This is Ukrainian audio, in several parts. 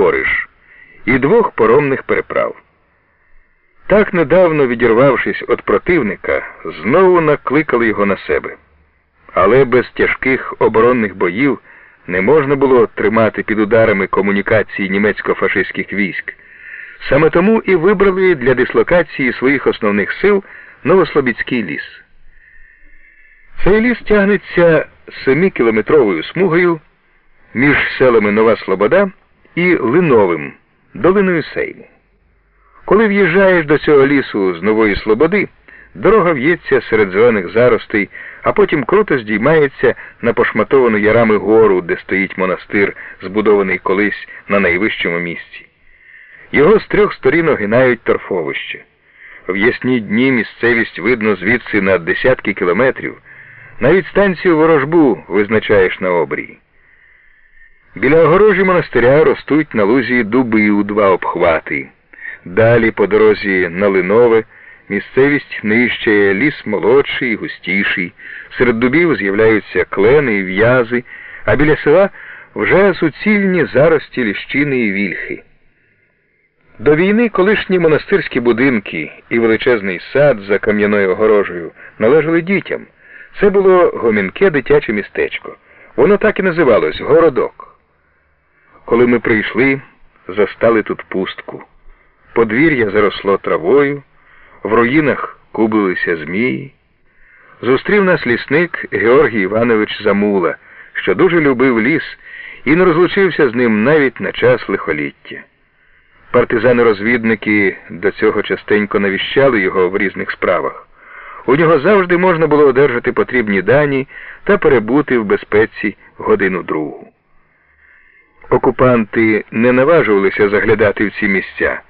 Кориш і двох поромних переправ. Так недавно відірвавшись від противника, знову накликали його на себе. Але без тяжких оборонних боїв не можна було тримати під ударами комунікації німецько-фашистських військ. Саме тому і вибрали для дислокації своїх основних сил Новослобідський ліс. Цей ліс тягнеться 7-кілометровою смугою між селами Нова Слобода і Линовим, долиною Сейму. Коли в'їжджаєш до цього лісу з Нової Слободи, дорога в'ється серед зелених заростей, а потім круто здіймається на пошматовану ярами гору, де стоїть монастир, збудований колись на найвищому місці. Його з трьох сторін огинають торфовище. В ясні дні місцевість видно звідси на десятки кілометрів. Навіть станцію ворожбу визначаєш на обрії. Біля огорожі монастиря ростуть на лузі дуби у два обхвати. Далі по дорозі на Линове місцевість нижчає ліс молодший, густіший. Серед дубів з'являються клени і в'язи, а біля села вже суцільні зарості ліщини і вільхи. До війни колишні монастирські будинки і величезний сад за кам'яною огорожею належали дітям. Це було гомінке дитяче містечко. Воно так і називалось Городок. Коли ми прийшли, застали тут пустку. Подвір'я заросло травою, в руїнах кублилися змії. Зустрів нас лісник Георгій Іванович Замула, що дуже любив ліс і не розлучився з ним навіть на час лихоліття. Партизани-розвідники до цього частенько навіщали його в різних справах. У нього завжди можна було одержати потрібні дані та перебути в безпеці годину другу. Окупанти не наважувалися заглядати в ці місця.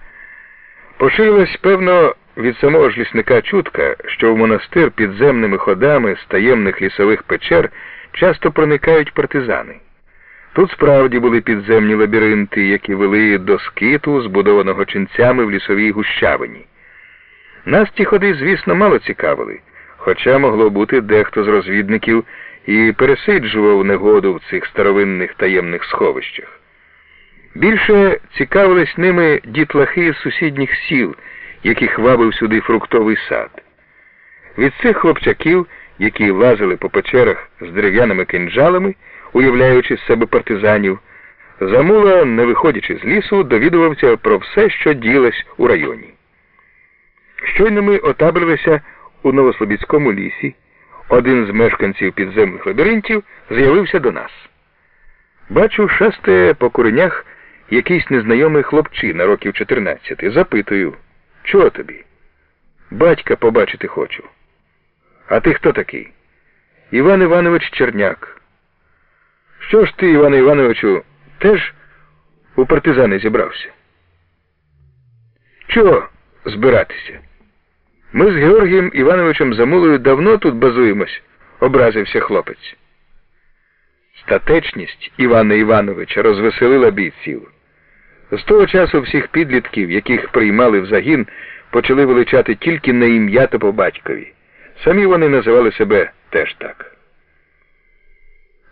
Поширилась, певно, від самого ж лісника чутка, що в монастир підземними ходами з таємних лісових печер часто проникають партизани. Тут справді були підземні лабіринти, які вели до скиту, збудованого ченцями в лісовій гущавині. Нас ті ходи, звісно, мало цікавили, хоча могло бути дехто з розвідників і пересиджував негоду в цих старовинних таємних сховищах. Більше цікавились ними дітлахи з сусідніх сіл, яких вабив сюди фруктовий сад. Від цих хлопчаків, які лазили по печерах з дерев'яними кинджалами, уявляючи себе партизанів, замула, не виходячи з лісу, довідувався про все, що ділось у районі. Щойно ми отабрилися у Новослобідському лісі, один з мешканців підземних лабіринтів з'явився до нас. Бачу, шастає по куренях якийсь незнайомий хлопчина років 14. Запитую, чого тобі? Батька побачити хочу. А ти хто такий? Іван Іванович Черняк. Що ж ти, Іване Івановичу, теж у партизани зібрався? Чого збиратися? Ми з Георгієм Івановичем Замулою давно тут базуємось, образився хлопець. Статечність Івана Івановича розвеселила бійців. З того часу всіх підлітків, яких приймали в загін, почали величати тільки на ім'я та по батькові. Самі вони називали себе теж так.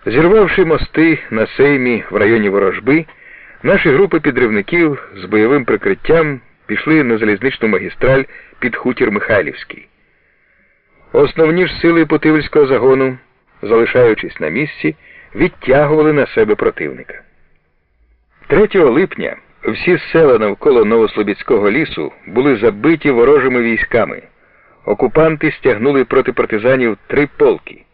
Зірвавши мости на сеймі в районі ворожби, наші групи підривників з бойовим прикриттям пішли на залізничну магістраль під хутір Михайлівський. Основні ж сили Путивльського загону, залишаючись на місці, відтягували на себе противника. 3 липня всі села навколо Новослобідського лісу були забиті ворожими військами. Окупанти стягнули проти партизанів три полки.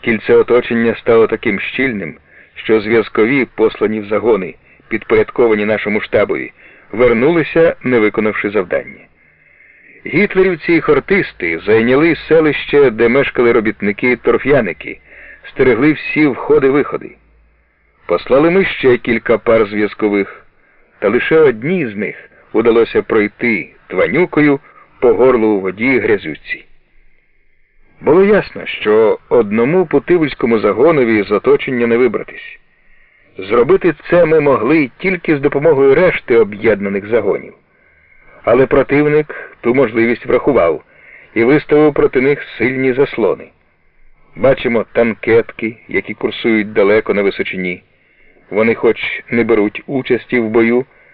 Кільце оточення стало таким щільним, що зв'язкові, послані в загони, підпорядковані нашому штабові, вернулися, не виконавши завдання. Гітлерівці і хортисти зайняли селище, де мешкали робітники торф'яники, стерегли всі входи-виходи. Послали ми ще кілька пар зв'язкових, та лише одній з них удалося пройти тванюкою по горлу у воді грязюці. Було ясно, що одному путивльському загонові з оточення не вибратись. Зробити це ми могли тільки з допомогою решти об'єднаних загонів. Але противник ту можливість врахував і виставив проти них сильні заслони. Бачимо танкетки, які курсують далеко на височині. Вони хоч не беруть участі в бою,